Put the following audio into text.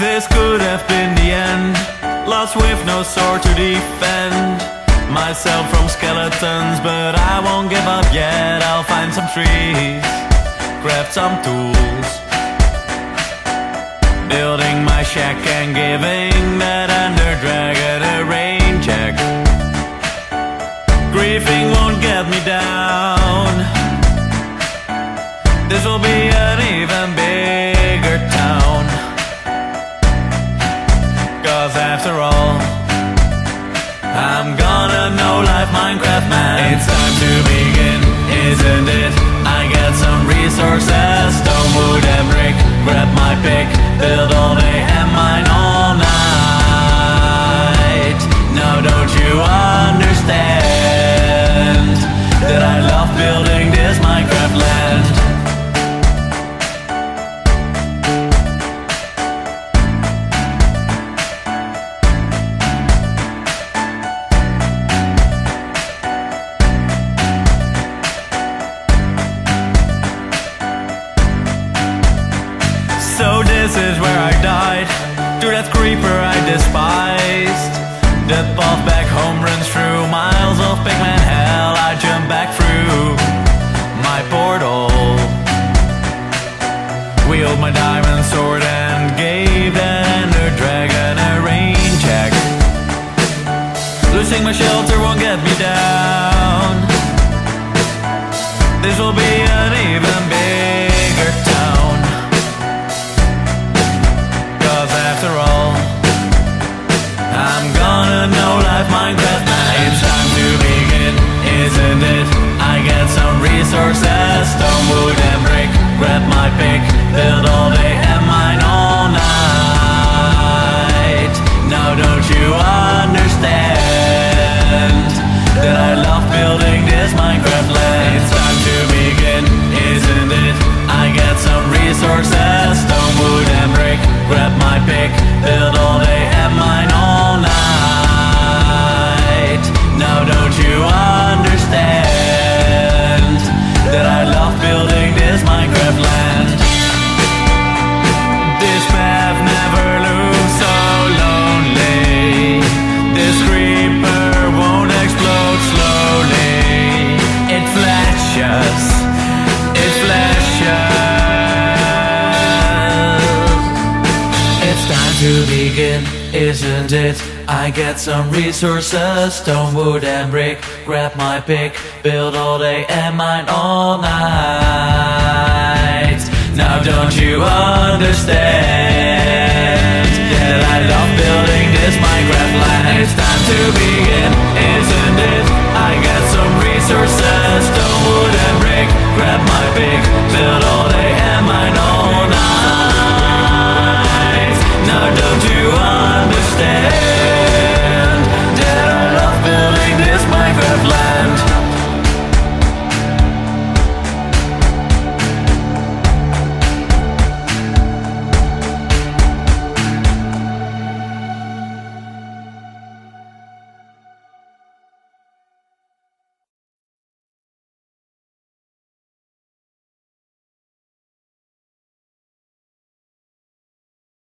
This could have been the end. Lost with no sword to defend myself from skeletons, but I won't give up yet. I'll find some trees, grab some tools, building my shack and giving after all, I'm gonna know life Minecraft man. It's time to begin, isn't it? I get some resources, stone, wood, and brick. Grab my pick, build all day So this is where I died. To that creeper I despised. The path back home runs through. Miles of pigman hell I jump back through. My portal. Wield my diamond sword and gave that ender dragon a rain check. Losing my shelter won't get me building this Minecraft land It's time to begin, isn't it? I get some resources to begin, isn't it? I get some resources, stone, wood, and brick. Grab my pick, build all day and mine all night. Now don't you understand that I love building this Minecraft land? It's time to be